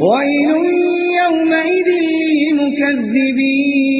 ويل يومئذ للمكذبين